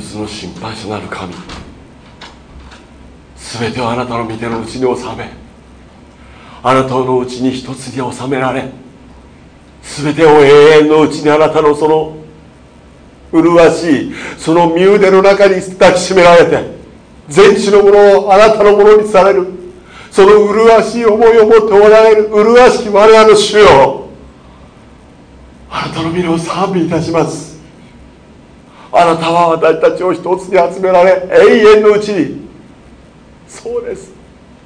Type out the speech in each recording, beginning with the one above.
物の審判者なる神。全てをあなたの御手のうちに収めあなたのうちに一つに収められ全てを永遠のうちにあなたのその麗しいその身腕の中に抱きしめられて全地のものをあなたのものにされるその麗しい思いを持っておられる麗しき我らの主よ。あなたの皆を賛美いたします。あなたは私たちを一つに集められ永遠のうちに。そうです。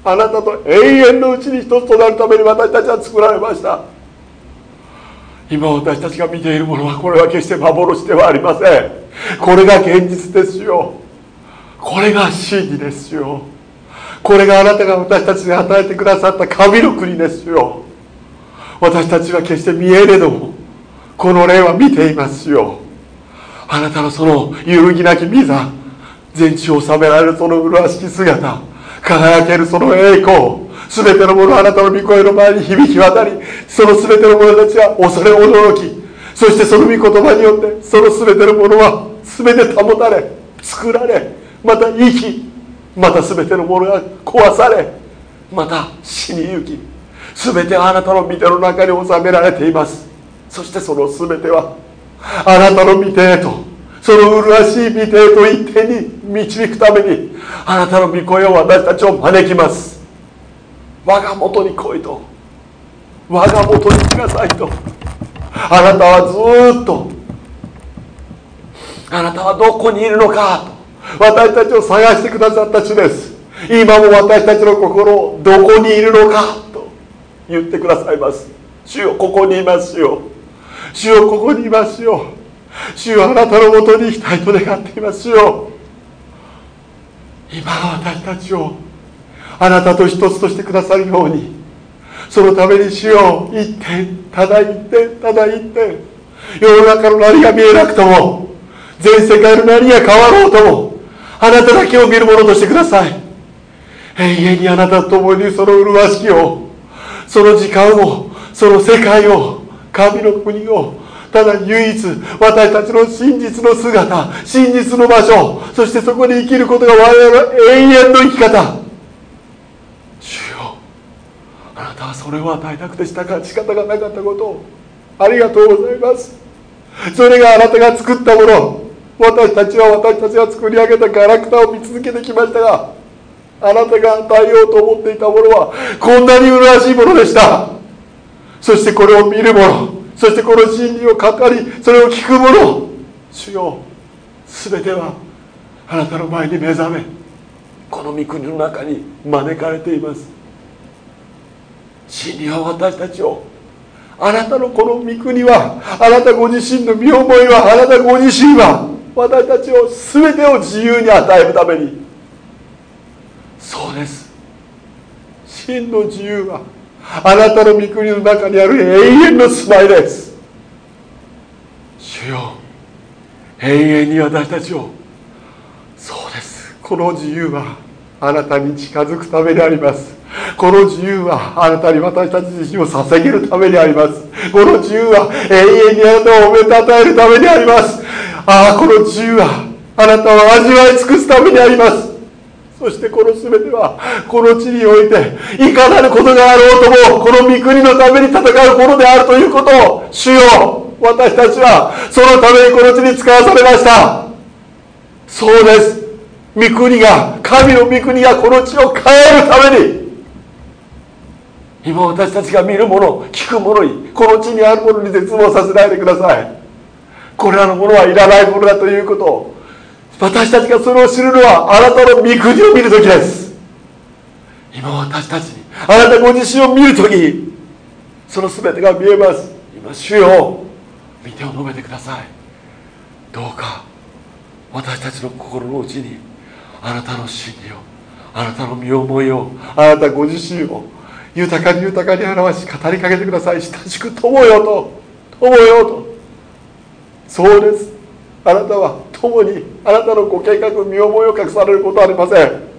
あなたと永遠のうちに一つとなるために私たちは作られました。今私たちが見ているものはこれは決して幻ではありません。これが現実ですよ。これが真理ですよ。これがあなたが私たちに与えてくださった神の国ですよ。私たちは決して見えれどもこの霊は見ていますよ。あなたのその揺るぎなき御座全地を治められるその麗しき姿輝けるその栄光全てのものあなたの御声の前に響き渡りその全ての者たちは恐れ驚きそしてその御言葉によってその全てのものは全て保たれ作られまた生きまた全てのものが壊されまた死に行き全てあなたの御手の中に収められています。そしてその全てはあなたの御手へとその麗しい御手へと一点に導くためにあなたの御声を私たちを招きます。我が元に来いと。我が元に来なさいと。あなたはずっとあなたはどこにいるのかと私たちを探してくださった主です。今も私たちの心をどこにいるのかと言ってくださいます。主よここにいますよ。主よここにいますよ。主よあなたのもとに行きたいと願っていますよ。今私たちをあなたと一つとしてくださるようにそのために主よ一点ただ一点ただ一点世の中の何が見えなくとも全世界の何が変わろうともあなただけを見るものとしてください。永遠にあなたと共にその麗しきをその時間をその世界を神の国をただ唯一私たちの真実の姿真実の場所そしてそこに生きることが我々の永遠の生き方。主よあなたはそれを与えたくてしたか仕方がなかったことをありがとうございます。それがあなたが作ったもの私たちは私たちが作り上げたガラクタを見続けてきましたがあなたが与えようと思っていたものはこんなに麗しいものでした。そしてこれを見る者そしてこの真理を語りそれを聞く者主よ全てはあなたの前に目覚めこの御国の中に招かれています。真理は私たちをあなたのこの御国はあなたご自身の身思いはあなたご自身は私たちを全てを自由に与えるために。そうです。真の自由はあなたの御国の中にある永遠の住まいです。主よ永遠に私たちを。そうです。この自由はあなたに近づくためであります。この自由はあなたに私たち自身を捧げるためにあります。この自由は永遠にあなたをおめたたえるためにあります。ああこの自由はあなたを味わい尽くすためにあります。そしてこの全てはこの地においていかなることがあろうともこの御国のために戦うものであるということを主よ私たちはそのためにこの地に使わされました。そうです。御国が神の御国がこの地を変えるために今私たちが見るもの聞くものにこの地にあるものに絶望させないでください。これらのものはいらないものだということを私たちがそれを知るのはあなたの御国を見る時です。今私たちにあなたご自身を見る時その全てが見えます。今主よ見てを述べてください。どうか私たちの心の内にあなたの真理をあなたの身思いをあなたご自身を豊かに豊かに表し語りかけてください。親しく友よと友よと。そうです。あなたは共にあなたのご計画身思いを隠されることはありません。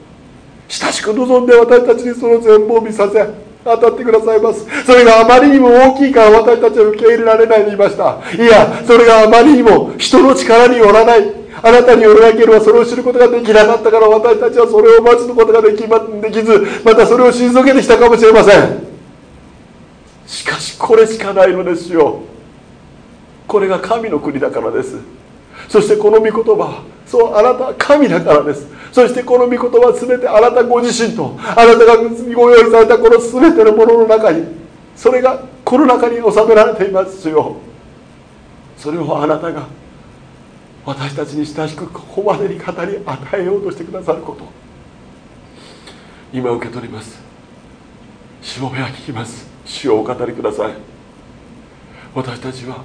親しく望んで私たちにその全貌を見させ当たってくださいます。それがあまりにも大きいから私たちは受け入れられないと言いました。いやそれがあまりにも人の力によらない。あなたによるだけはそれを知ることができなかったから私たちはそれを待つことができ,、ま、できずまたそれを退けてきたかもしれません。しかしこれしかないのですよ。これが神の国だからです。そしてこの御言葉そうあなたは神だからです。そしてこの御言葉は全てあなたご自身とあなたがご用意されたこの全てのものの中にそれがこの中に収められていますよ。それをあなたが私たちに親しくここまでに語り与えようとしてくださること。今受け取ります。しもべは聞きます。主をお語りください。私たちは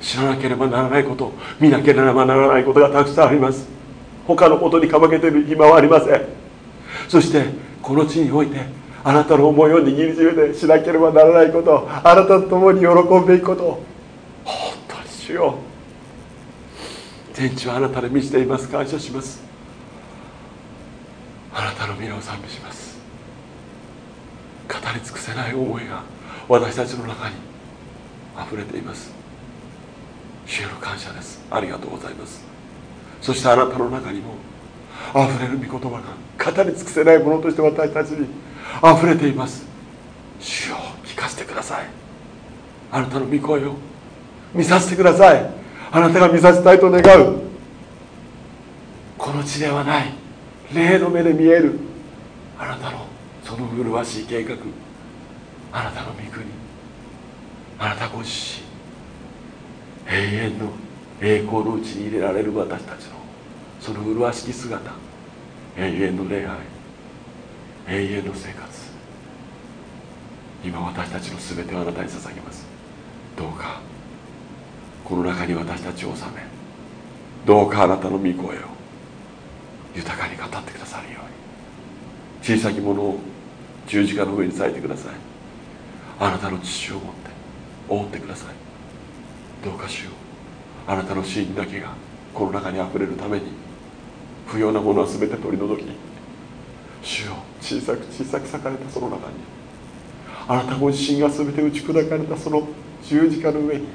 知らなければならないこと見なければならないことがたくさんあります。他のことにかまけている暇はありません。そしてこの地においてあなたの思いを握りしめてしなければならないことあなたと共に喜んでいくこと。本当に主よ。天地はあなたで満ちています。感謝します。あなたの皆を賛美します。語り尽くせない思いが私たちの中に溢れています。主への感謝です。ありがとうございます。そしてあなたの中にも溢れる御言葉が語り尽くせないものとして私たちに溢れています。主よ聞かせてください。あなたの御声を見させてください。あなたが見させたいと願う。この地ではない霊の目で見えるあなたのその麗しい計画。あなたの御国。あなたご自身。永遠の栄光のうちに入れられる私たちのその麗しき姿永遠の礼拝永遠の生活。今私たちの全てをあなたに捧げます。どうかこの中に私たちを収めどうかあなたの御声を豊かに語ってくださるように。小さきものを十字架の上に咲いてください。あなたの父を持って覆ってください。どうかしようあなたの真だけがこの中にあふれるために不要なものは全て取り除き主よ小さく小さく裂かれたその中にあなたご自身が全て打ち砕かれたその十字架の上に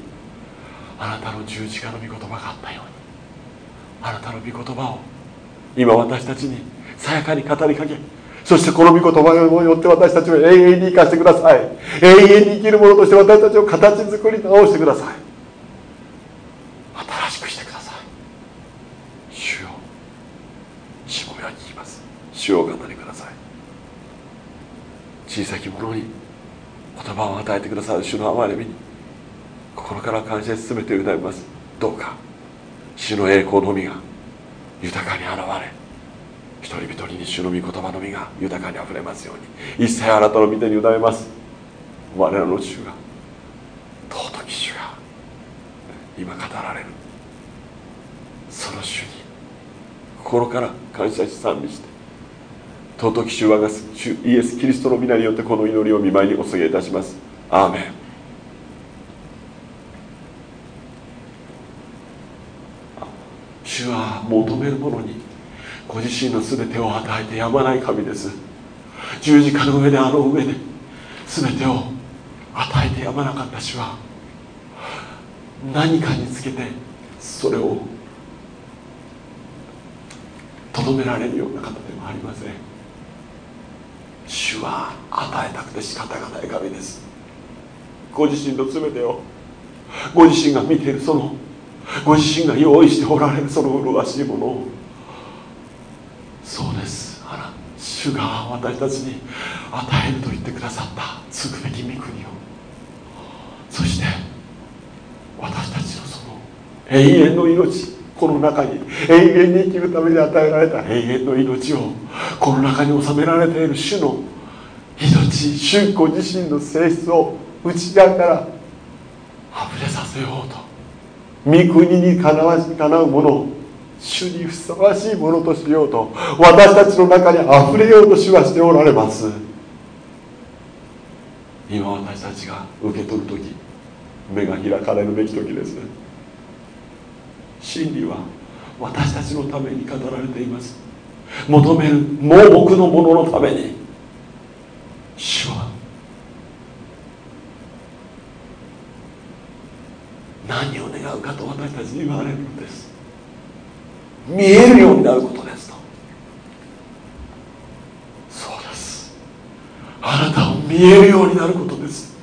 あなたの十字架の御言葉があったようにあなたの御言葉を今私たちにさやかに語りかけそしてこの御言葉によって私たちを永遠に生かしてください永遠に生きる者として私たちを形作り直してください新しくしてください主よしもべは聞きます主をお語りください。小さき者に言葉を与えてくださる主の憐れみに。心から感謝し全てを委ねます。どうか。主の栄光のみが。豊かに現れ。一人一人に主の御言葉の実が。豊かにあふれますように。一切あなたの御手に委ねます。我らの主が。尊き主が。今語られる。その主に。心から感謝し賛美して。尊き主我が主イエス・キリストの皆によってこの祈りを見舞いにお告げいたします。アーメン。主は求める者にご自身の全てを与えてやまない神です。十字架の上であの上で全てを与えてやまなかった主は何かにつけてそれをとどめられるような方ではありません。主は与えたくて仕方がない神です。ご自身の全てをご自身が見ているそのご自身が用意しておられるその麗しいものを。そうです。あら主が私たちに与えると言ってくださった継ぐべき御国を。そして私たちのその永遠の命この中に永遠に生きるために与えられた永遠の命をこの中に収められている主の命主ご自身の性質を内側から溢れさせようと。御国にかなわしかなうものを主にふさわしいものとしようと。私たちの中にあふれようと主はしておられます。今私たちが受け取る時目が開かれるべき時です。真理は私たちのために語られています。求める盲目の者のために。主は何を願うかと私たちに言われるのです。見えるようになることですと。そうです。あなたを見えるようになることです。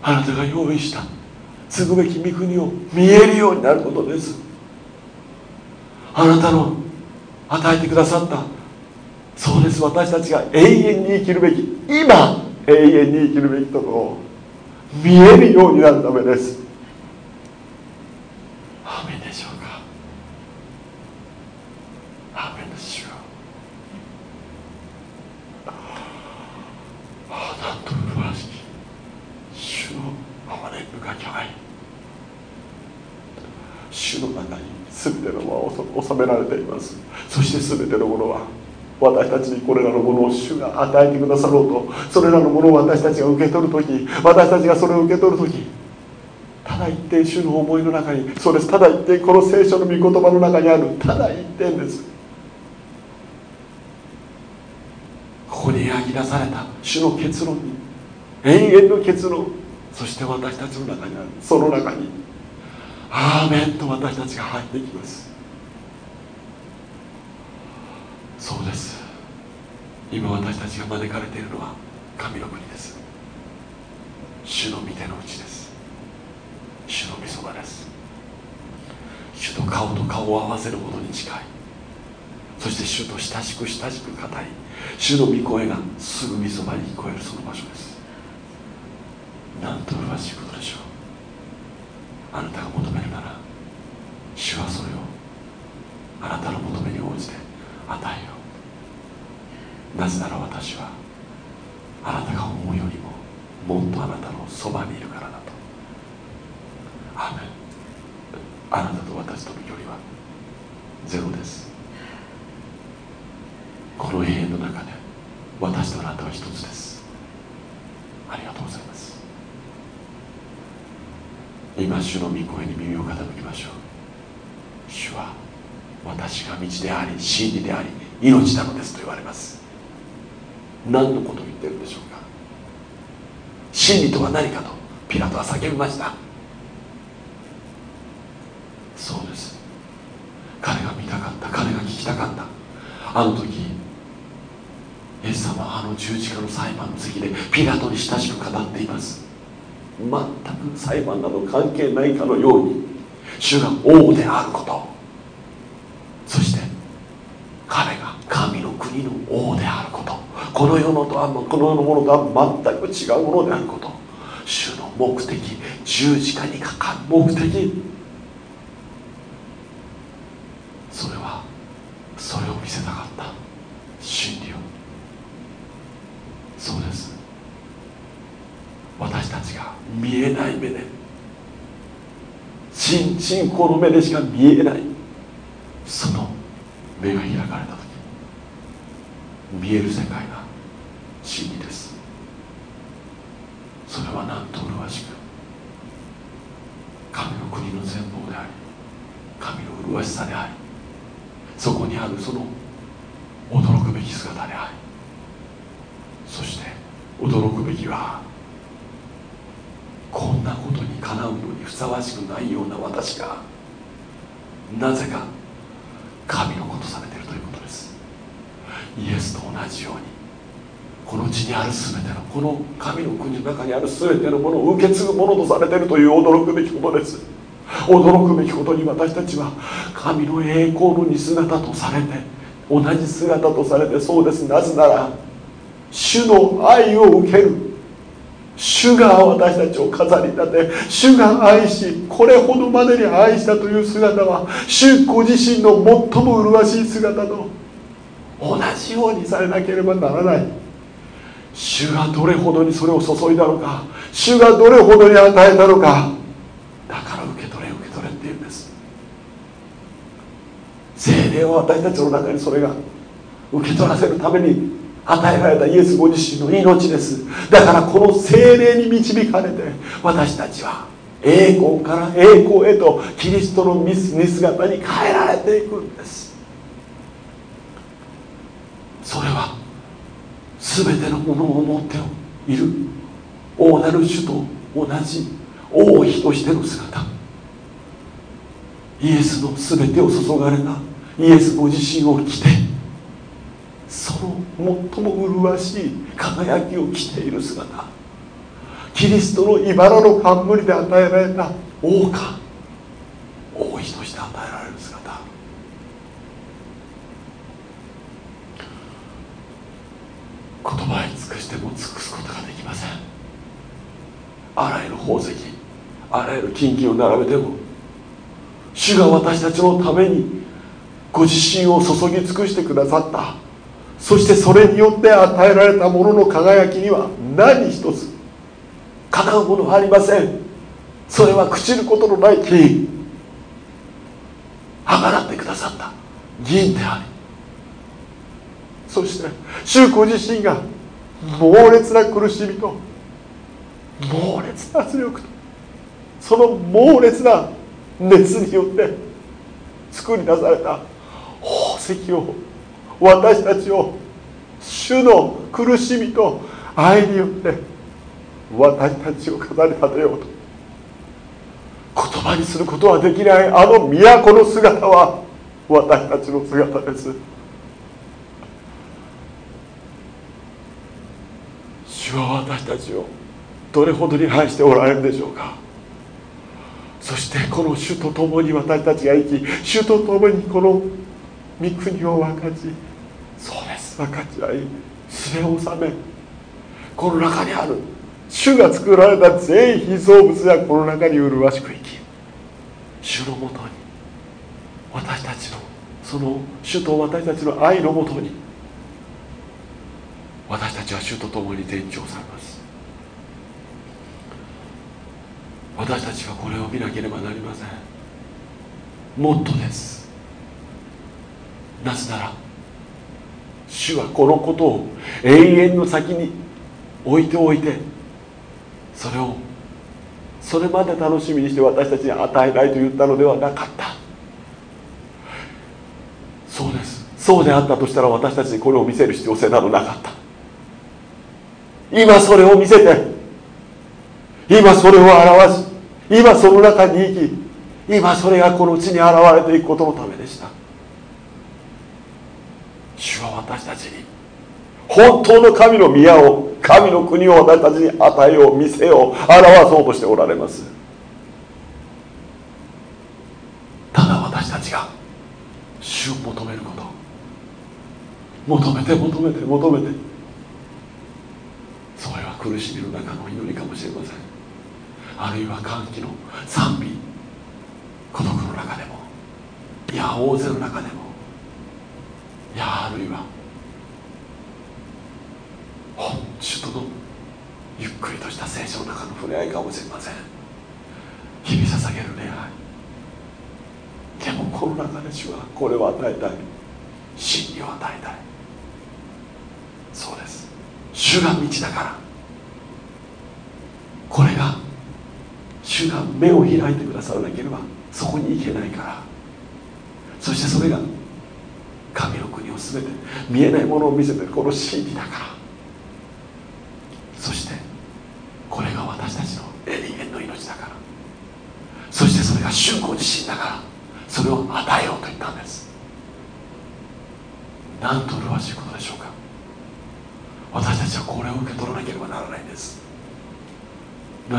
あなたが用意した継ぐべき御国を見えるようになることです。あなたの与えてくださったそうです。私たちが永遠に生きるべき今永遠に生きるべきところを見えるようになるためですアメでしょうかアメの主ああなんと麗しい主の憐れ深き愛主の中に全てのものを収められていますそして全てのものは私たちにこれらのものを主が与えてくださろうとそれらのものを私たちが受け取る時私たちがそれを受け取る時ただ一点主の思いの中にそうです。ただ一点この聖書の御言葉の中にあるただ一点です。ここに描き出された主の結論に永遠の結論そして私たちの中にあるその中に。アーメンと私たちが入っていきます。そうです。今私たちが招かれているのは神の国です。主の御手の内です。主の御そばです。主と顔と顔を合わせるほどに近い。そして主と親しく親しく語り主の御声がすぐ御そばに聞こえるその場所です。なんと麗しいことでしょう。あなたが求めるなら主はそれをあなたの求めに応じて与えようなぜなら私はあなたが思うよりももっとあなたのそばにいるからだと。アあなたと私との距離はゼロです。この永遠の中で私とあなたは一つです。ありがとうございます。今主の御声に耳を傾きましょう。主は私が道であり真理であり命なのですと言われます何のことを言ってるんでしょうか？真理とは何かとピラトは叫びました。そうです。彼が見たかった彼が聞きたかった。あの時イエス様はあの十字架の裁判の席でピラトに親しく語っています。全く裁判など関係ないかのように主が王であることそして彼が神の国の王であるこの世のとはこの世のものとは全く違うものであること。主の目的十字架にかかる目的。それはそれを見せたかった。真理を。そうです。私たちが見えない目で。信信仰の目でしか見えない。その目が開かれた時。見える世界が真理です。それはなんと麗しく神の国の全貌であり神の麗しさでありそこにあるその驚くべき姿でありそして驚くべきはこんなことにかなうのにふさわしくないような私がなぜか神のことされているということです。イエスと同じようにこの地にある全てのこの神の国の中にある全てのものを受け継ぐものとされているという驚くべきことです。驚くべきことに私たちは神の栄光の似姿とされて同じ姿とされてそうです。なぜなら主の愛を受ける。主が私たちを飾り立て主が愛しこれほどまでに愛したという姿は主ご自身の最も麗しい姿と同じようにされなければならない。主がどれほどにそれを注いだのか主がどれほどに与えたのかだから受け取れ受け取れっていうんです。精霊は私たちの中にそれが受け取らせるために与えられたイエスご自身の命です。だからこの精霊に導かれて私たちは栄光から栄光へとキリストの見姿に変えられていくんです。それは全てのものを持っている。王なる主と同じ。王妃としての姿。イエスの全てを注がれた。イエスご自身を着て。その最も麗しい輝きを着ている姿。キリストの茨の冠で与えられた王冠。王妃として与えられる姿。言葉に尽くしても尽くすことができません。あらゆる宝石あらゆる金銀を並べても主が私たちのためにご自身を注ぎ尽くしてくださったそしてそれによって与えられたものの輝きには何一つかなうものはありません。それは朽ちることのない金あがらってくださった銀でありそして主ご自身が猛烈な苦しみと猛烈な圧力とその猛烈な熱によって作り出された宝石を私たちを主の苦しみと愛によって私たちを飾り立てようと。言葉にすることはできないあの都の姿は私たちの姿です。主は私たちをどれほどに愛しておられるでしょうか。そしてこの主と共に私たちが生き主と共にこの御国を分かちそうです。分かち合い知れ納めこの中にある主が作られた全被造物がこの中に麗しく生き主のもとに私たちのその主と私たちの愛のもとに私たちは主と共に伝承されます。私たちはこれを見なければなりません。もっとです。なぜなら主はこのことを永遠の先に置いておいてそれをそれまで楽しみにして私たちに与えないと言ったのではなかった。そうです。そうであったとしたら私たちにこれを見せる必要性などなかった。今それを見せて今それを表し今その中に生き今それがこの地に現れていくことのためでした。主は私たちに本当の神の宮を神の国を私たちに与えよう見せよう表そうとしておられます。ただ私たちが主を求めること。求めて求めて求めてそれは苦しみの中の祈りかもしれません。あるいは歓喜の賛美。孤独の中でも。いや大勢の中でも。いやあるいは本主とのゆっくりとした聖書の中の触れ合いかもしれません。日々捧げる恋愛でもこの中で主はこれを与えたい。真理を与えたい。そうです。主が道だから。これが主が目を開いてくださらなければそこに行けないから。そしてそれが神の国を全て見えないものを見せてるこの真理だからそしてこれが私たちの永遠の命だからそしてそれが主ご自身だからそれを与えようと言ったんですなんと麗しいことでしょうか私たちはこれを受け取らなければならないんです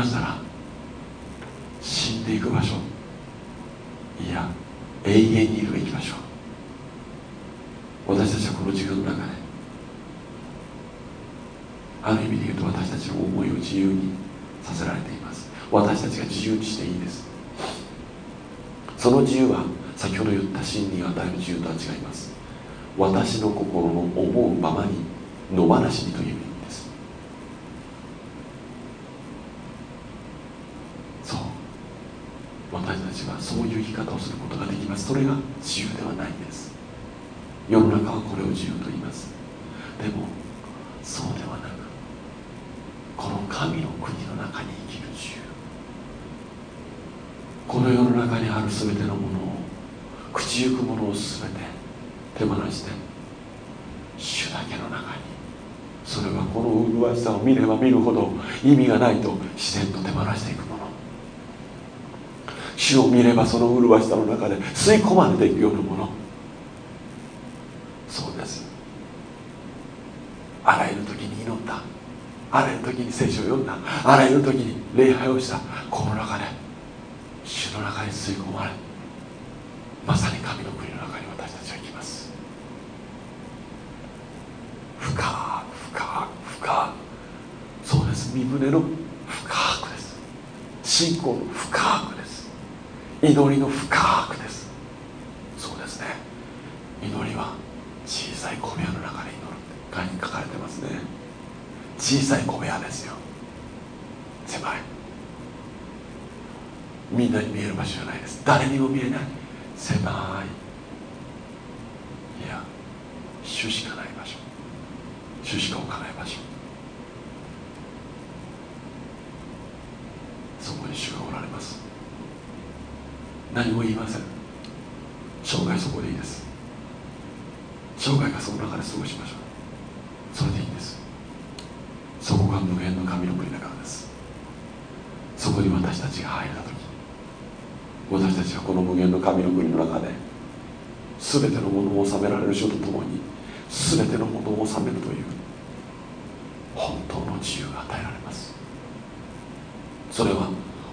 なぜなら死んでいく場所。いや永遠にいるべき場所。私たちはこの自分の中である意味で言うと私たちの思いを自由にさせられています。私たちが自由にしていいです。その自由は先ほど言った真理が与える自由とは違います。私の心の思うままに野放しにという意味ですそう私たちはそういう生き方をすることができます。それが自由ではないんです。世の中はこれを自由と言います。でもそうではなくこの神の国の中に生きる自由。この世の中にある全てのものを口ゆくものを全て手放して主だけの中にそれはこの麗しさを見れば見るほど意味がないと自然と手放していくもの。主を見ればその麗しさの中で吸い込まれていくようなもの。そうです。あらゆる時に祈った。あらゆる時に聖書を読んだ。あらゆる時に礼拝をした。この中で主の中に吸い込まれまさに神の国の中に私たちは行きます。深く深く深く。そうです。身胸の深くです。信仰の深く。祈りの深くです。そうですね。祈りは小さい小部屋の中で祈るって書かれてますね。小さい小部屋ですよ。狭い。みんなに見える場所じゃないです。誰にも見えない。狭い。いや主しかない場所。主しか置かない場所そこに主がおられます何も言いません。生涯そこでいいです。生涯がその中で過ごしましょう。それでいいんです。そこが無限の神の国だからです。そこに私たちが入れた時私たちはこの無限の神の国の中で全てのものを治められる人とともに全てのものを治めるという本当の自由が与えられます。それは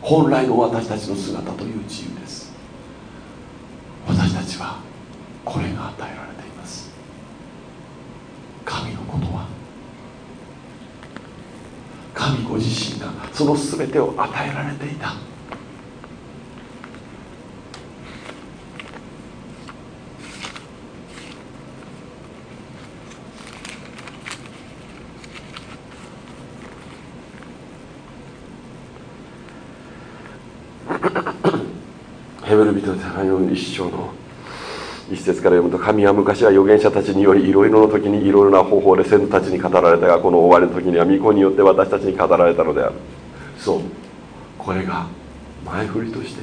本来の私たちの姿という自由です。私たちはこれが与えられています。神のことは。神ご自身がその全てを与えられていた。ヘブル人の一章の一節から読むと神は昔は預言者たちによりいろいろの時にいろいろな方法で先祖たちに語られたがこの終わりの時には御子によって私たちに語られたのである。そう。これが前振りとして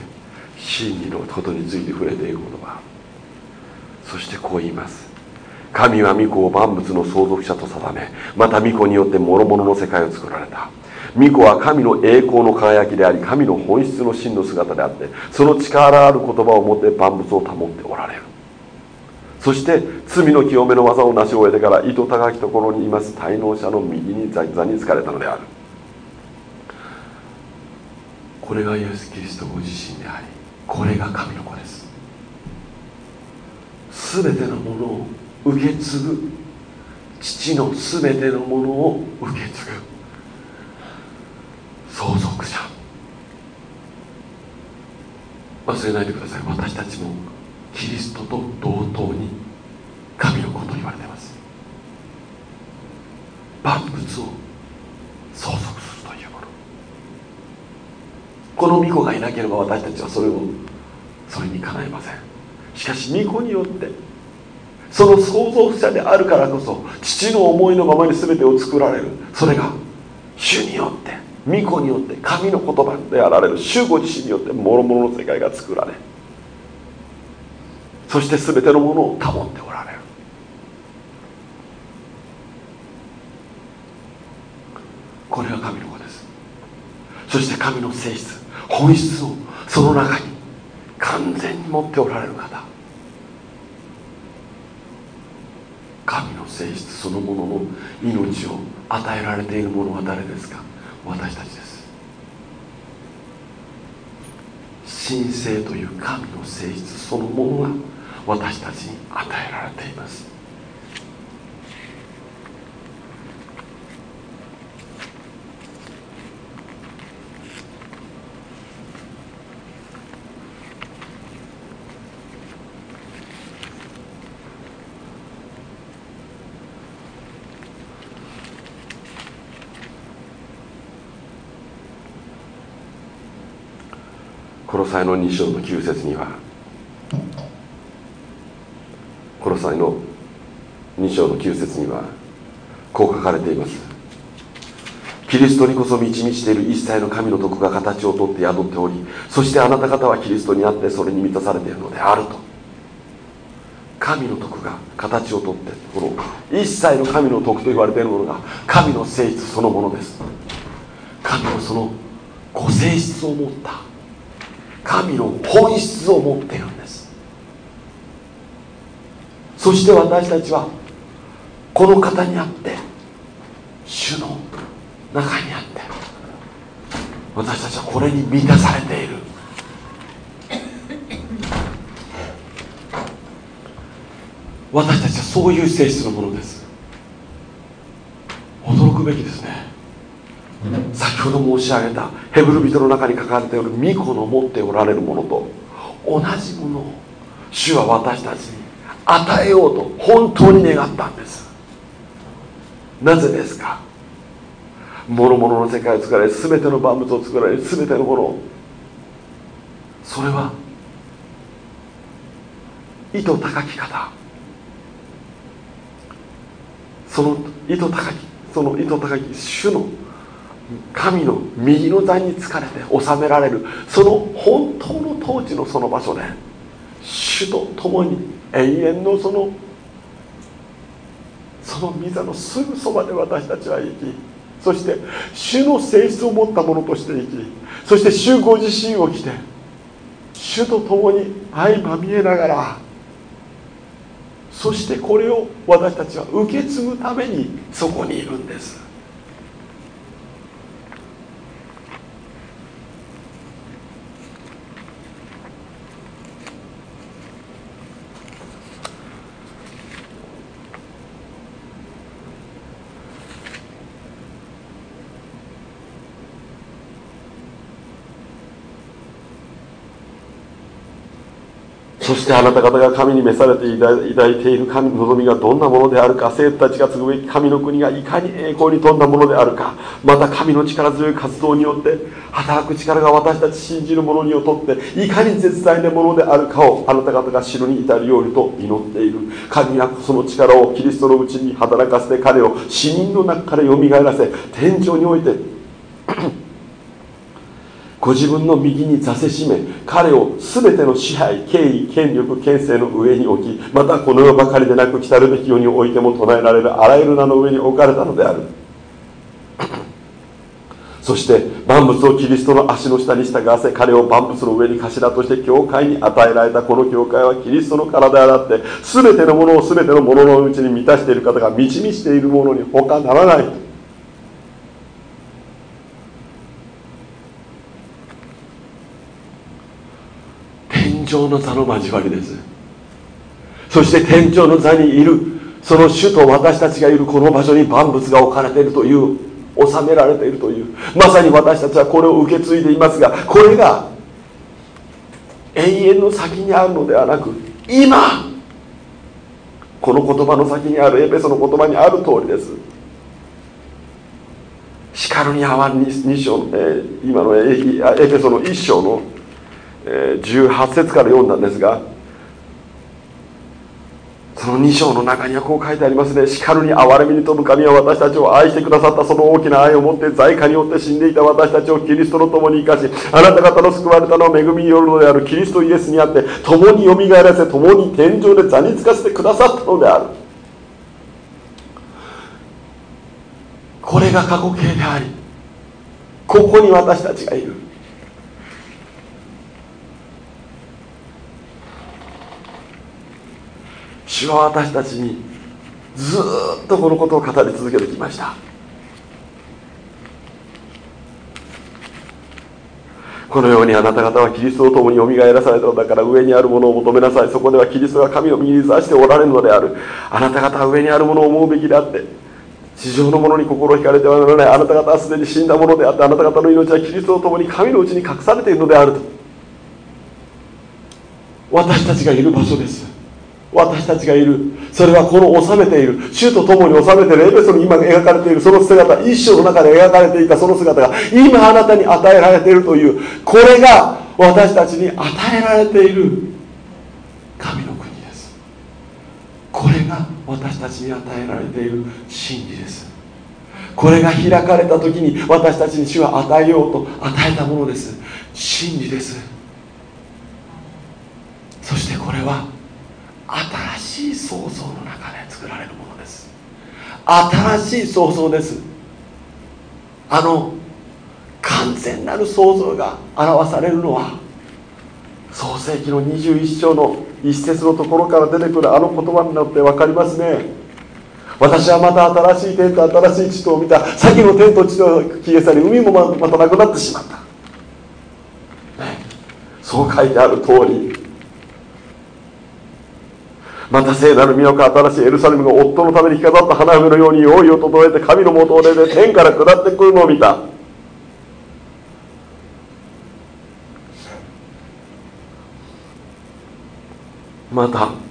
真理のことについて触れている言葉そしてこう言います。神は御子を万物の相続者と定めまた御子によって諸々の世界を作られた。御子は神の栄光の輝きであり神の本質の真の姿であってその力ある言葉を持って万物を保っておられる。そして罪の清めの技を成し終えてから糸高きところにいます滞納者の右に座につかれたのである。これがイエス・キリストご自身でありこれが神の子です。全てのものを受け継ぐ。父の全てのものを受け継ぐ。相続者。忘れないでください。私たちもキリストと同等に神の子と言われています。万物を相続するというもの。この御子がいなければ私たちはそれをそれにかなえません。しかし御子によってその創造者であるからこそ父の思いのままに全てを作られる。それが主によって。御子によって神の言葉であられる主ご自身によって諸々の世界が作られそして全てのものを保っておられる。これが神の子です。そして神の性質本質をその中に完全に持っておられる方。神の性質そのものの命を与えられている者は誰ですか？私たちです。神聖という神の性質そのものが私たちに与えられています。この際の2章の9節にはこの際の2章の9節にはこう書かれています。キリストにこそ満ち満ちている一切の神の徳が形をとって宿っておりそしてあなた方はキリストにあってそれに満たされているのであると。神の徳が形をとってこの一切の神の徳と言われているものが神の性質そのものです。神のそのご性質を持った神の本質を持っているんです。そして私たちはこの方にあって主の中にあって私たちはこれに満たされている。私たちはそういう性質のものです。驚くべきですね。先ほど申し上げたヘブル人の中に書かれている巫女の持っておられるものと同じものを主は私たちに与えようと本当に願ったんです。なぜですか？諸々の世界を作られ全ての万物を作られ全てのものを。それは意図高き方。その意図高きその意図高き主の神の右の座に疲れて治められる。その本当の統治のその場所で主と共に永遠のそのその御座のすぐそばで私たちは生きそして主の性質を持ったものとして生きそして主ご自身を来て主と共に相まみえながらそしてこれを私たちは受け継ぐためにそこにいるんです。そしてあなた方が神に召されていただいている神の望みがどんなものであるか生徒たちが継ぐべき神の国がいかに栄光に富んだものであるかまた神の力強い活動によって働く力が私たち信じる者によっていかに絶大なものであるかをあなた方が知るに至るようにと祈っている。神がその力をキリストのうちに働かせて彼を死人の中からよみがえらせ天井においてご自分の右に座せしめ彼を全ての支配権威権力権勢の上に置きまたこの世ばかりでなく来るべき世においても唱えられるあらゆる名の上に置かれたのである。そして万物をキリストの足の下に従わせ彼を万物の上に頭として教会に与えられたこの教会はキリストの体であって全てのものを全てのもののうちに満たしている方が満ち満ちているものに他ならない。井の座の交わりです。そして天井の座にいるその主と私たちがいるこの場所に万物が置かれているという収められているというまさに私たちはこれを受け継いでいますがこれが永遠の先にあるのではなく今この言葉の先にあるエペソの言葉にある通りです。シカルに合わん 2, 章の、えー、今のエペソの1章の18節から読んだんですがその2章の中にはこう書いてありますね。しかるに憐れみに富む神は私たちを愛してくださったその大きな愛を持って在家によって死んでいた私たちをキリストの共に生かしあなた方の救われたのは恵みによるのであるキリストイエスにあって共によみがえらせ共に天井で座につかせてくださったのである。これが過去形でありここに私たちがいる。主は私たちにずっとこのことを語り続けてきました。このようにあなた方はキリストと共によみがえらされたのだから上にあるものを求めなさい。そこではキリストが神を右に座しておられるのである。あなた方は上にあるものを思うべきであって地上のものに心を惹かれてはならない。あなた方はすでに死んだものであってあなた方の命はキリストと共に神のうちに隠されているのであると。私たちがいる場所です。私たちがいる。それはこの治めている。主と共に治めているエペソに今描かれている。その姿一生の中で描かれていた。その姿が今あなたに与えられているという。これが私たちに与えられている。神の国です。これが私たちに与えられている。真理です。これが開かれた時に私たちに主は与えようと与えたものです。真理です。そしてこれは新しい創造の中で作られるものです。新しい創造です。あの完全なる創造が表されるのは創世紀の21章の一節のところから出てくるあの言葉になって分かりますね。私はまた新しい天と新しい地とを見た。先の天と地と消え去り海もまたなくなってしまった、ね、そう書いてある通りまた聖なる都新しいエルサレムが夫のために着飾った花嫁のように用意を整えて神のもとを出て天から下ってくるのを見た。また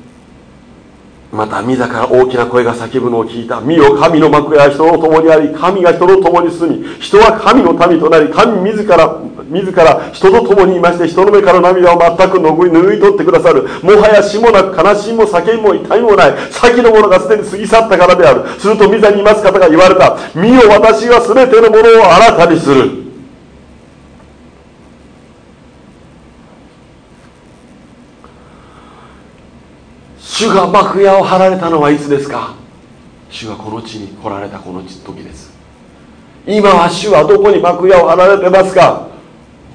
また自ら大きな声が叫ぶのを聞いた。見よ神の幕屋は人の共にあり神が人の共に住み人は神の民となり神自ら自ら人と共にいまして人の目から涙を全く拭い拭い取ってくださる。もはや死もなく悲しみも叫びも痛みもない。先のものがすでに過ぎ去ったからである。すると御座にいます方が言われた。見よ私は全てのものを新たにする。主が幕屋を張られたのはいつですか？主がこの地に来られたこの時です。今は主はどこに幕屋を張られてますか？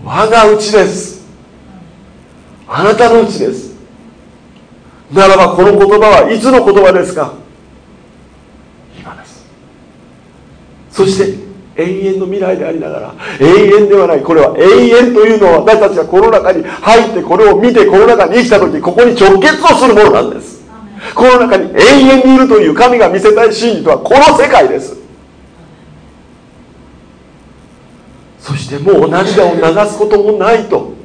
我がうちです。あなたのうちです。ならばこの言葉はいつの言葉ですか？今です。そして永遠の未来でありながら永遠ではない。これは永遠というのは私たちがこの中に入ってこれを見てこの中に生きた時ここに直結をするものなんです。この中に永遠にいるという神が見せたい真理とはこの世界です。そしてもう涙を流すこともないと。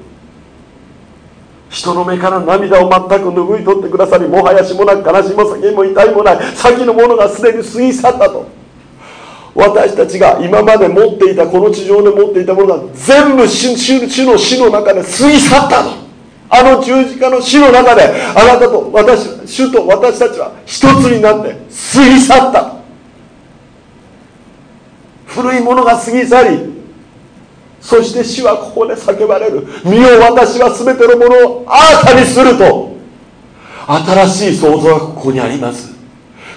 人の目から涙を全く拭い取ってくださりもはやしもなく悲しみも叫びも痛いもない。先のものがすでに過ぎ去ったと私たちが今まで持っていたこの地上で持っていたものが全部死死の死の中で過ぎ去ったとあの十字架の死の中であなたと私主と私たちは一つになって過ぎ去った古いものが過ぎ去りそして主はここで叫ばれる。身を私は全てのものを新たにすると新しい創造がここにあります。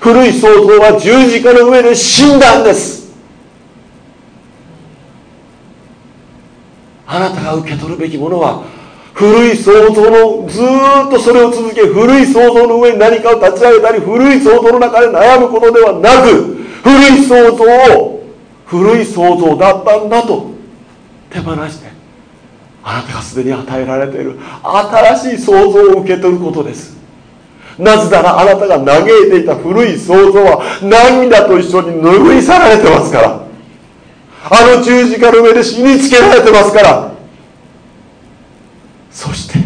古い創造は十字架の上で死んだんです。あなたが受け取るべきものは古い創造のずっとそれを続け古い創造の上に何かを立ち上げたり古い創造の中で悩むことではなく古い創造を古い創造だったんだと手放してあなたがすでに与えられている新しい創造を受け取ることです。なぜならあなたが嘆いていた古い想像は涙と一緒に拭い去られてますから。あの十字架の上で死につけられてますから。そして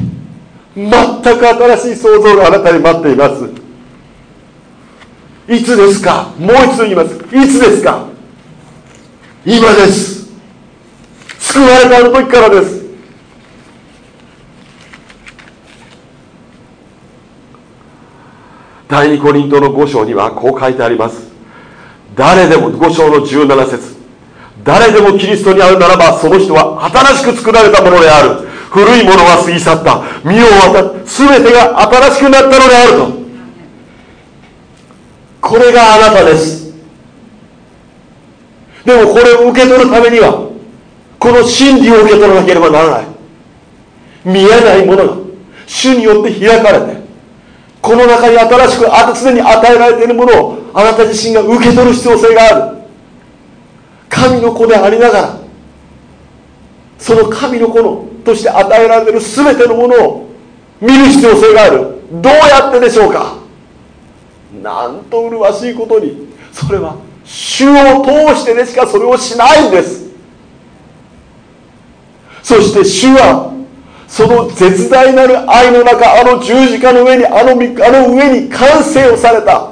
全く新しい想像があなたに待っています。いつですか？もう一度言います。いつですか？今です。救われたあの時からです。第二コリントの5章にはこう書いてあります。誰でも5章の17節。誰でもキリストに会うならばその人は新しく作られたものである。古いものは過ぎ去った。身を渡全てが新しくなったのであると。これがあなたです。でもこれを受け取るためにはこの真理を受け取らなければならない。見えないものが主によって開かれてこの中に新しくあすでに与えられているものをあなた自身が受け取る必要性がある。神の子でありながらその神の子のとして与えられている全てのものを見る必要性がある。どうやってでしょうか。なんと麗しいことにそれは主を通してでしかそれをしないんです。そして主はその絶大なる愛の中あの十字架の上にあのあの上に完成をされた。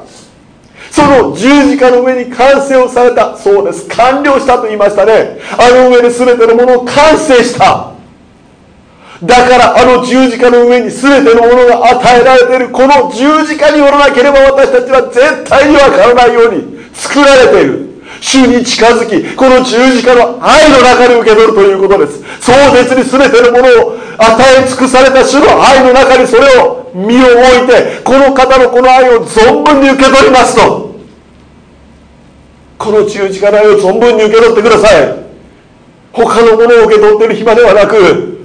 その十字架の上に完成をされた。そうです。完了したと言いましたね。あの上で全てのものを完成した。だからあの十字架の上に全てのものが与えられている。この十字架によらなければ私たちは絶対に分からないように作られている。主に近づきこの十字架の愛の中で受け取るということです。壮絶に全てのものを与え尽くされた主の愛の中にそれを身を置いてこの方のこの愛を存分に受け取りますと。この十字架の愛を存分に受け取ってください。他のものを受け取っている暇ではなく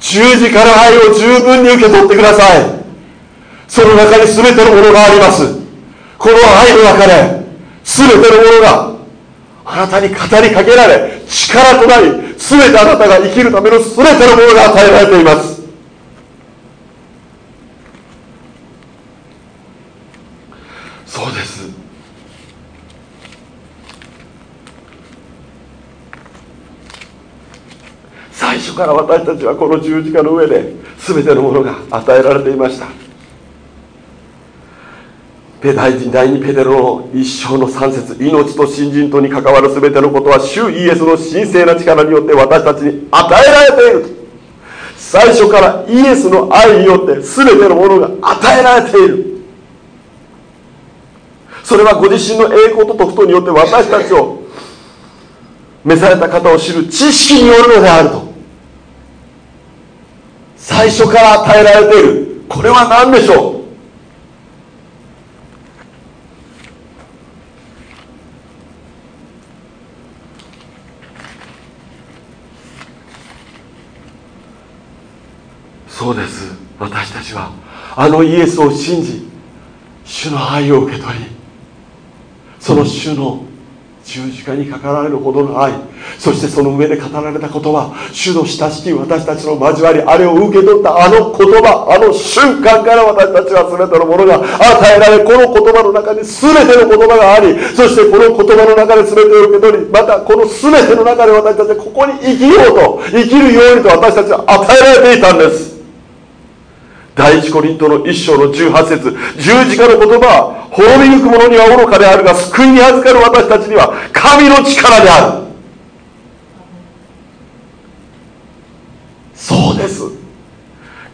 十字架の愛を十分に受け取ってください。その中に全てのものがあります。この愛の中で全てのものがあなたに語りかけられ力となり全てあなたが生きるための全てのものが与えられています。そうです。最初から私たちはこの十字架の上で全てのものが与えられていました。ペ大臣第2ペテロの一生の三節命と信心とに関わる全てのことは主イエスの神聖な力によって私たちに与えられている。最初からイエスの愛によって全てのものが与えられている。それはご自身の栄光と徳とによって私たちを召された方を知る知識によるのであると。最初から与えられている。これは何でしょう？そうです。私たちはあのイエスを信じ主の愛を受け取りその主の十字架にかかられるほどの愛そしてその上で語られた言葉主の親しき私たちの交わりあれを受け取ったあの言葉あの瞬間から私たちは全てのものが与えられこの言葉の中に全ての言葉がありそしてこの言葉の中で全てを受け取りまたこの全ての中で私たちはここに生きようと生きるようにと私たちは与えられていたんです。第一コリントの一章の18節十字架の言葉は滅びゆく者には愚かであるが救いに預かる私たちには神の力であるそうです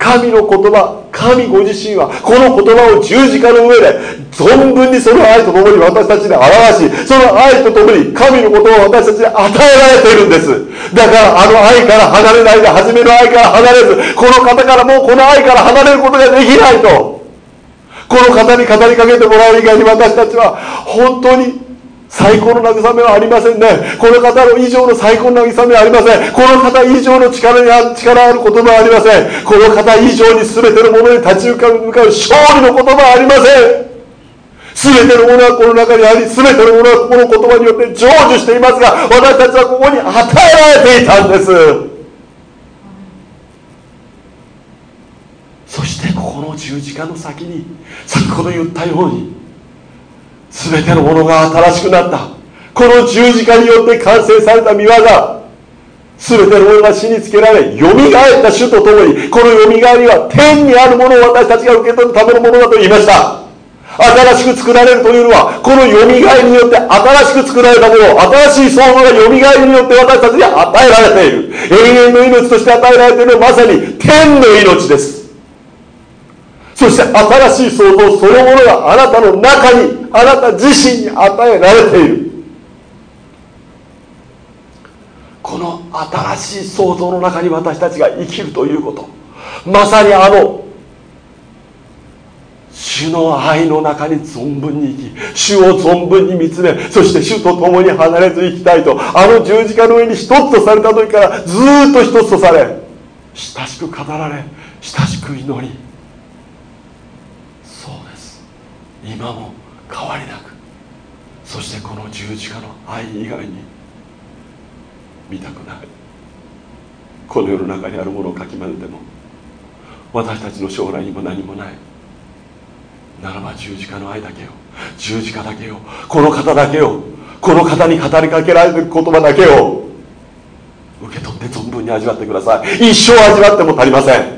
神の言葉神ご自身はこの言葉を十字架の上で存分にその愛とともに私たちに表しその愛とともに神のことを私たちに与えられているんです。だからあの愛から離れないで初めの愛から離れずこの方からもうこの愛から離れることができないと。この方に語りかけてもらう以外に私たちは本当に最高の慰めはありませんね。この方の以上の最高の慰めはありません。この方以上の力にあ力ある言葉はありません。この方以上に全てのものに立ち向かう勝利の言葉はありません。全てのものはこの中にあり全てのものはこの言葉によって成就していますが私たちはここに与えられていたんです。そしてここの十字架の先に先ほど言ったように全てのものが新しくなった。この十字架によって完成された見業。全てのものが死につけられよみがえった主とともにこのよみがえりは天にあるものを私たちが受け取るためのものだと言いました。新しく作られるというのはこのよみがえりによって新しく作られたもの新しい創造がよみがえりによって私たちに与えられている。永遠の命として与えられているまさに天の命です。そして新しい創造そのものがあなたの中にあなた自身に与えられている。この新しい創造の中に私たちが生きるということ。まさにあの主の愛の中に存分に生き主を存分に見つめそして主と共に離れず生きたいとあの十字架の上に一つとされた時からずっと一つとされ親しく語られ親しく祈り今も変わりなくそしてこの十字架の愛以外に見たくない。この世の中にあるものをかき混ぜても私たちの将来にも何もない。ならば十字架の愛だけを十字架だけをこの方だけをこの方に語りかけられる言葉だけを受け取って存分に味わってください。一生味わっても足りません。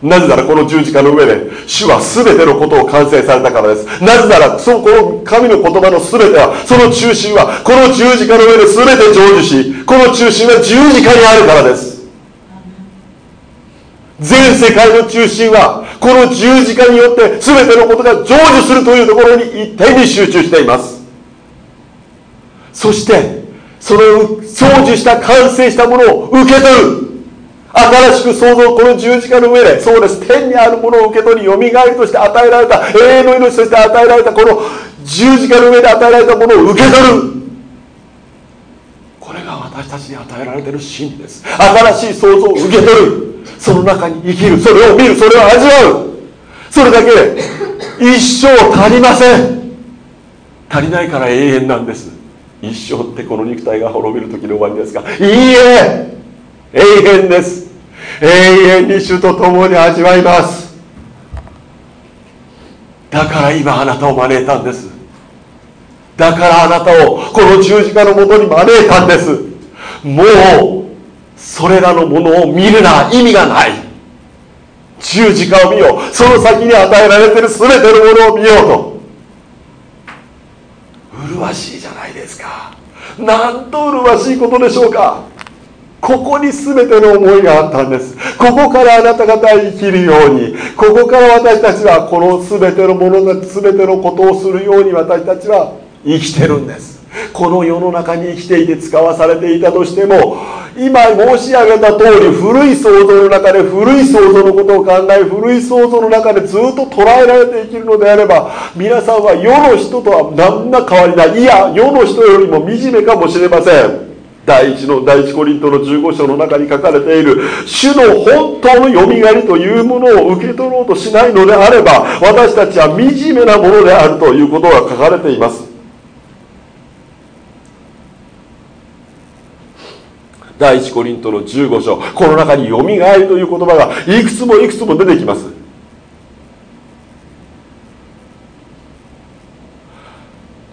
なぜならこの十字架の上で主は全てのことを完成されたからです。なぜならそのこの神の言葉の全てはその中心はこの十字架の上で全て成就しこの中心は十字架にあるからです。全世界の中心はこの十字架によって全てのことが成就するというところに一点に集中しています。そしてその成就した完成したものを受け取る。新しく創造この十字架の上でそうです。天にあるものを受け取りよみがえりとして与えられた永遠の命として与えられたこの十字架の上で与えられたものを受け取る。これが私たちに与えられている真理です。新しい創造を受け取る。その中に生きる。それを見る。それを味わう。それだけで一生足りません。足りないから永遠なんです。一生ってこの肉体が滅びる時の終わりですが。いいえ。永遠です。永遠に主と共に味わいます。だから今あなたを招いたんです。だからあなたをこの十字架のもとに招いたんです。もうそれらのものを見るな意味がない。十字架を見よう。その先に与えられてる全てのものを見ようと。麗しいじゃないですか。なんと麗しいことでしょうか。ここに全ての思いがあったんです。ここからあなた方は生きるように。ここから私たちはこの全てのものが全てのことをするように私たちは生きてるんです。この世の中に生きていて使わされていたとしても今申し上げた通り古い想像の中で古い想像のことを考え古い想像の中でずっと捉えられて生きるのであれば皆さんは世の人とは何ら変わりない。いや世の人よりも惨めかもしれません。第一の第一コリントの15章の中に書かれている主の本当のよみがえりというものを受け取ろうとしないのであれば私たちは惨めなものであるということが書かれています。第一コリントの15章この中によみがえりという言葉がいくつもいくつも出てきます。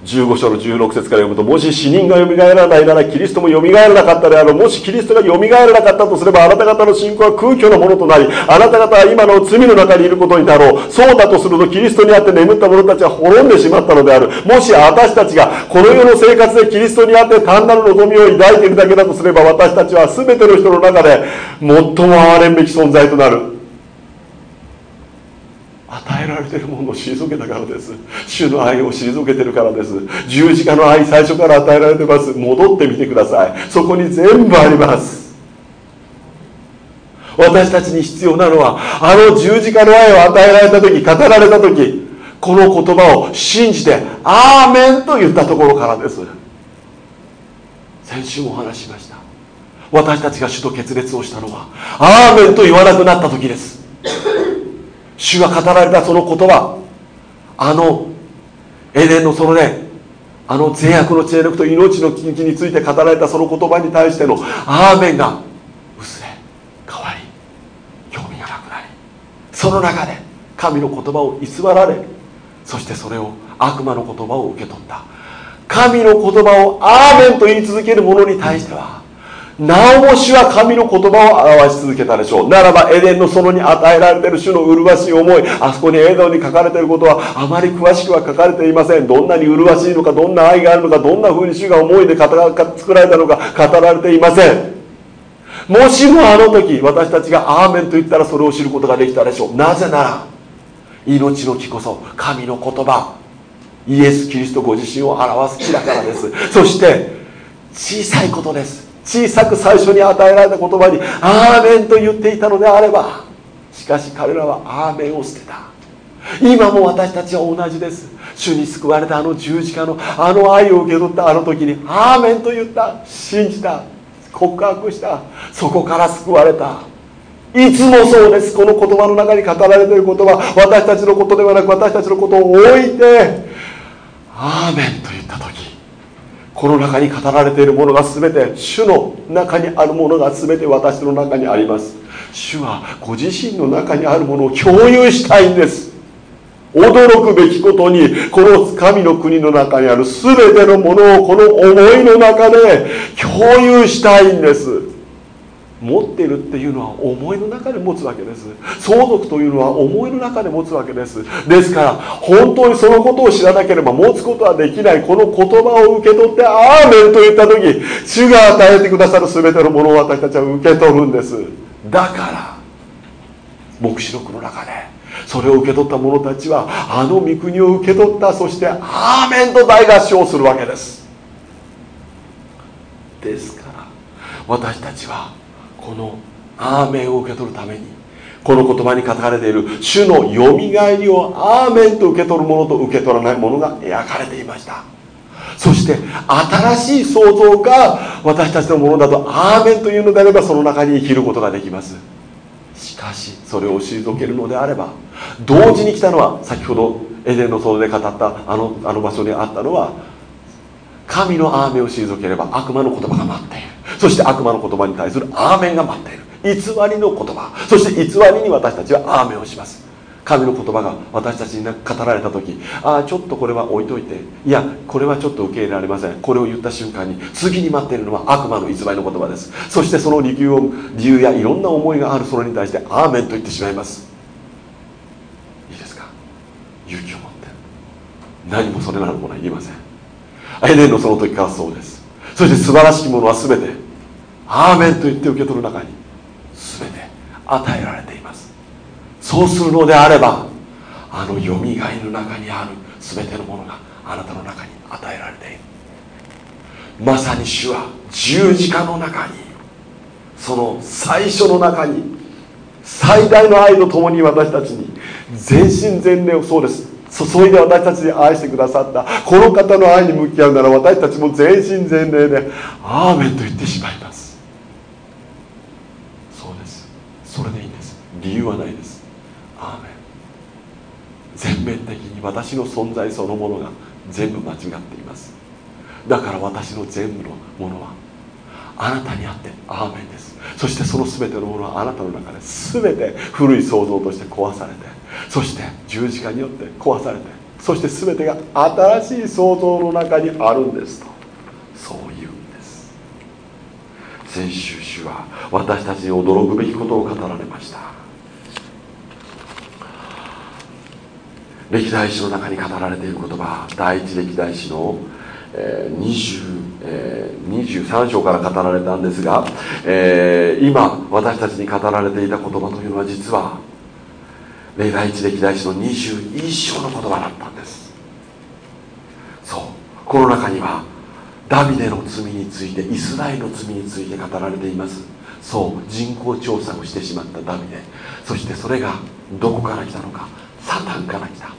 15章の16節から読むともし死人がよみがえらないならキリストもよみがえらなかったであろう。もしキリストがよみがえらなかったとすればあなた方の信仰は空虚なものとなりあなた方は今の罪の中にいることになろう。そうだとするとキリストにあって眠った者たちは滅んでしまったのである。もし私たちがこの世の生活でキリストにあって単なる望みを抱いているだけだとすれば私たちは全ての人の中で最も憐れんべき存在となる。与えられているものを退けたからです。主の愛を退けてるからです。十字架の愛最初から与えられてます。戻ってみてください。そこに全部あります。私たちに必要なのはあの十字架の愛を与えられた時語られた時この言葉を信じて「アーメン」と言ったところからです。先週もお話ししました。私たちが主と決裂をしたのは「アーメン」と言わなくなった時です。主が語られたその言葉。あのエデンの園であの善悪の知恵力と命の禁忌について語られたその言葉に対してのアーメンが薄れ変わり興味がなくなりその中で神の言葉を偽られそしてそれを悪魔の言葉を受け取った。神の言葉をアーメンと言い続ける者に対してはなおも主は神の言葉を表し続けたでしょう。ならばエデンの園に与えられている主の麗しい思いあそこにエデンに書かれていることはあまり詳しくは書かれていません。どんなに麗しいのかどんな愛があるのかどんな風に主が思いで作られたのか語られていません。もしもあの時私たちがアーメンと言ったらそれを知ることができたでしょう。なぜなら命の木こそ神の言葉イエス・キリストご自身を表す木だからです。そして小さいことです。小さく最初に与えられた言葉に「アーメン」と言っていたのであればしかし彼らは「アーメン」を捨てた。今も私たちは同じです。主に救われたあの十字架のあの愛を受け取ったあの時に「アーメン」と言った。信じた。告白した。そこから救われた。いつもそうです。この言葉の中に語られている言葉。私たちのことではなく私たちのことを置いて「アーメン」と言った時。この中に語られているものが全て主の中にあるものが全て私の中にあります。主はご自身の中にあるものを共有したいんです。驚くべきことにこの神の国の中にある全てのものをこの思いの中で共有したいんです。持っているっていうのは思いの中で持つわけです。相続というのは思いの中で持つわけです。ですから本当にそのことを知らなければ持つことはできない。この言葉を受け取って「アーメン」と言った時主が与えてくださる全てのものを私たちは受け取るんです。だから黙示録の中でそれを受け取った者たちはあの御国を受け取ったそして「アーメン」と大合唱するわけです。ですから私たちはこのアーメンを受け取るためにこの言葉に書かれている主のよみがえりをアーメンと受け取るものと受け取らないものが描かれていました。そして新しい創造が私たちのものだとアーメンというのであればその中に生きることができます。しかしそれを退けるのであれば同時に来たのは先ほどエデンの園で語ったあのあの場所にあったのは神のアーメンを退ければ悪魔の言葉が待っている。そして悪魔の言葉に対するアーメンが待っている。偽りの言葉。そして偽りに私たちはアーメンをします。神の言葉が私たちに語られた時ああちょっとこれは置いといて。いやこれはちょっと受け入れられません。これを言った瞬間に次に待っているのは悪魔の偽りの言葉です。そしてその理由を理由やいろんな思いがある。それに対してアーメンと言ってしまいます。いいですか？勇気を持って。何もそれなるものは言いません。エデンのその時からそうです。そして素晴らしきものは全てアーメンと言って受け取る中に全て与えられています。そうするのであればあのよみがえの中にある全てのものがあなたの中に与えられている。まさに主は十字架の中にその最初の中に最大の愛とともに私たちに全身全霊をそうです。注いで私たちに愛してくださったこの方の愛に向き合うなら私たちも全身全霊でアーメンと言ってしまいますそうですそれでいいんです理由はないです。アーメン。全面的に私の存在そのものが全部間違っています。だから私の全部のものはあなたにあってアーメンです。そしてその全てのものはあなたの中で全て古い創造として壊されてそして十字架によって壊されてそして全てが新しい創造の中にあるんですと。そういうんです。先週主は私たちに驚くべきことを語られました。歴代史の中に語られている言葉第一歴代史の、えー20えー、23章から語られたんですが、えー、今私たちに語られていた言葉というのは実は第一歴代史の21章の言葉だったんです。そう。この中にはダビデの罪についてイスラエルの罪について語られています。そう。人口調査をしてしまったダビデ。そしてそれがどこから来たのか。サタンから来た。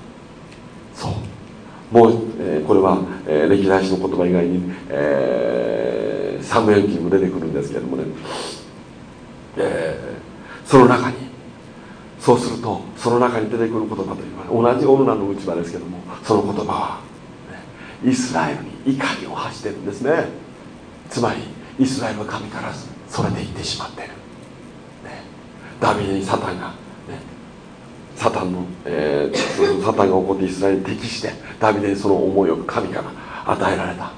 そう。もう、えー、これは、えー、歴代史の言葉以外に、えー、サムエル記にも出てくるんですけれどもね、えー、その中にそうするとその中に出てくる言葉というのは同じオルナの内場ですけどもその言葉は、ね、イスラエルに怒りを発してるんですね。つまりイスラエルは神からそれていってしまってる、ね、ダビデにサタンがサタンの、えー、サタンが起こってイスラエルに適してダビデにその思いを神から与えられた。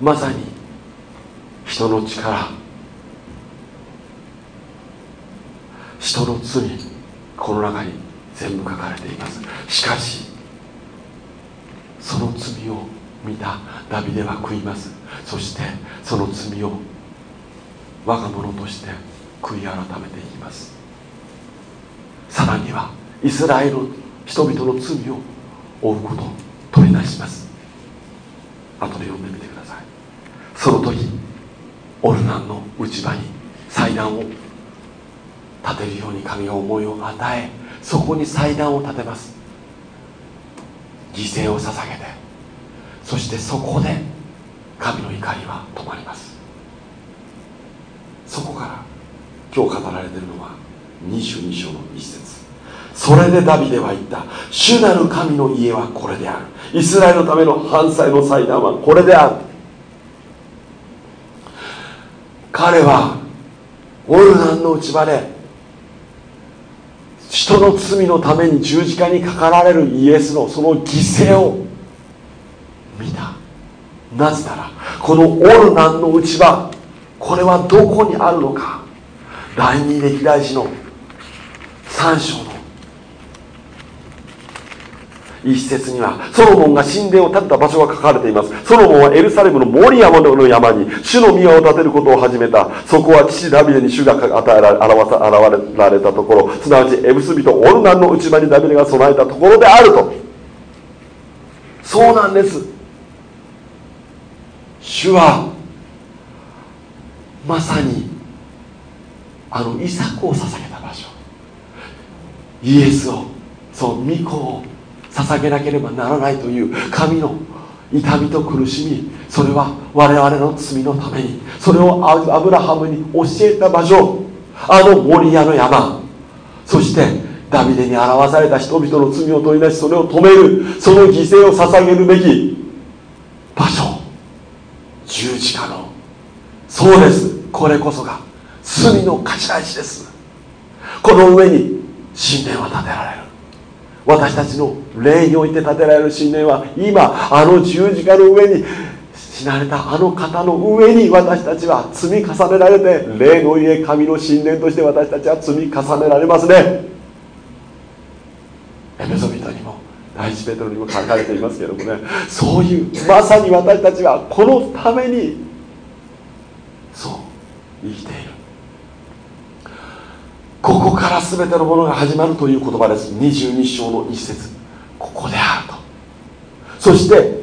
まさに人の力。人の罪この中に全部書かれています。しかしその罪を見たダビデは悔います。そしてその罪を我が物として悔い改めていきます。さらにはイスラエル人々の罪を負うことを取り出します。後で読んでみてください。その時オルナンの内場に祭壇を立てるように神が思いを与えそこに祭壇を立てます。犠牲を捧げてそしてそこで神の怒りは止まります。そこから今日語られているのは22章の一節。それでダビデは言った。主なる神の家はこれである。イスラエルのための反祭の祭壇はこれである。彼はオルナンの内場で人の罪のために十字架にかかられるイエスのその犠牲を見た。なぜならこのオルナンの内場これはどこにあるのか。第二歴代史の3章の。一節にはソロモンが神殿を建てた場所が書かれています。ソロモンはエルサレムの森山の山に主の宮を建てることを始めた。そこは父ダビデに主が与えられ表さ現れられたところ。すなわちエブス人オルナンの内場にダビデが備えたところであると。そうなんです。主はまさにあのイサクを捧げた。イエスをそう御子を捧げなければならないという神の痛みと苦しみそれは我々の罪のためにそれをアブラハムに教えた場所あの森屋の山そしてダビデに表された人々の罪を取り出しそれを止めるその犠牲を捧げるべき場所十字架のそうです。これこそが罪の頭石です。この上に神殿は建てられる。私たちの霊において建てられる神殿は今あの十字架の上に死なれたあの方の上に私たちは積み重ねられて霊の家神の神殿として私たちは積み重ねられますね。エメソビトにも第一ペトロにも書かれていますけどもね。そういうまさに私たちはこのためにそう生きている。ここから全てのものが始まるという言葉です。22章の一節。ここであると。そして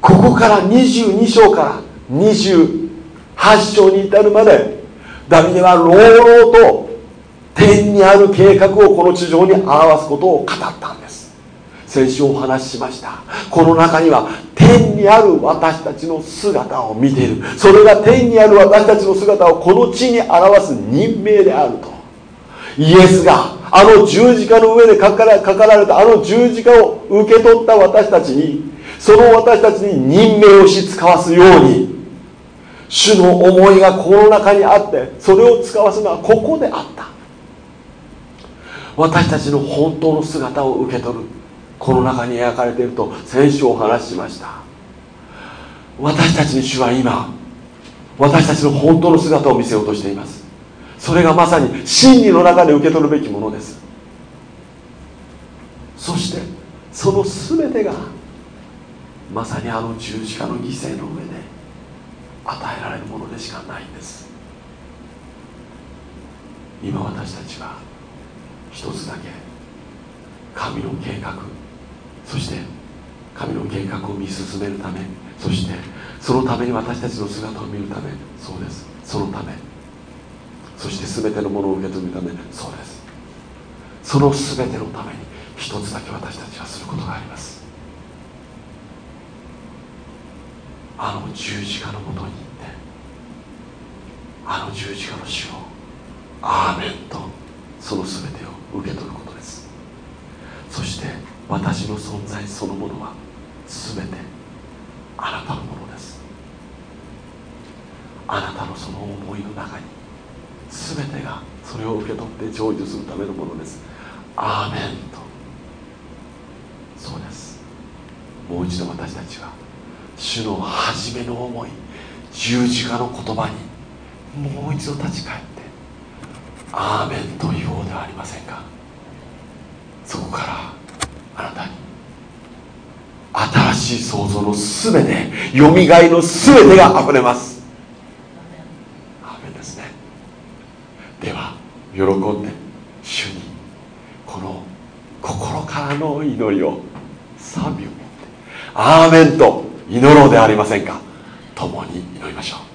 ここから22章から28章に至るまでダビデは朗々と天にある計画をこの地上に表すことを語ったんです。先週お話ししました。この中には天にある私たちの姿を見ている。それが天にある私たちの姿をこの地に表す任命であると。イエスがあの十字架の上でかからかかられたあの十字架を受け取った私たちにその私たちに任命をし使わすように主の思いがこの中にあってそれを使わすのはここであった。私たちの本当の姿を受け取るこの中に描かれていると先週お話ししました。私たちに主は今私たちの本当の姿を見せようとしています。それがまさに真理の中で受け取るべきものです。そしてその全てがまさにあの十字架の犠牲の上で与えられるものでしかないんです。今私たちは一つだけ神の計画そして神の計画を見進めるためそしてそのために私たちの姿を見るためそうです。そのため。そして全てのものを受け止めるためそうです。その全てのために一つだけ私たちはすることがあります。あの十字架のもとに行ってあの十字架の死をアーメンとその全てを受け取ることです。そして私の存在そのものは全てあなたのものです。あなたのその思いの中に全てがそれを受け取って成就するためのものです。アーメンと。そうです。もう一度私たちは主の初めの思い十字架の言葉にもう一度立ち返ってアーメンと言おうではありませんか。そこからあなたに新しい創造の全てよみがえの全てが溢れます。喜んで主にこの心からの祈りを賛美を持って。アーメンと祈ろうではありませんか。共に祈りましょう。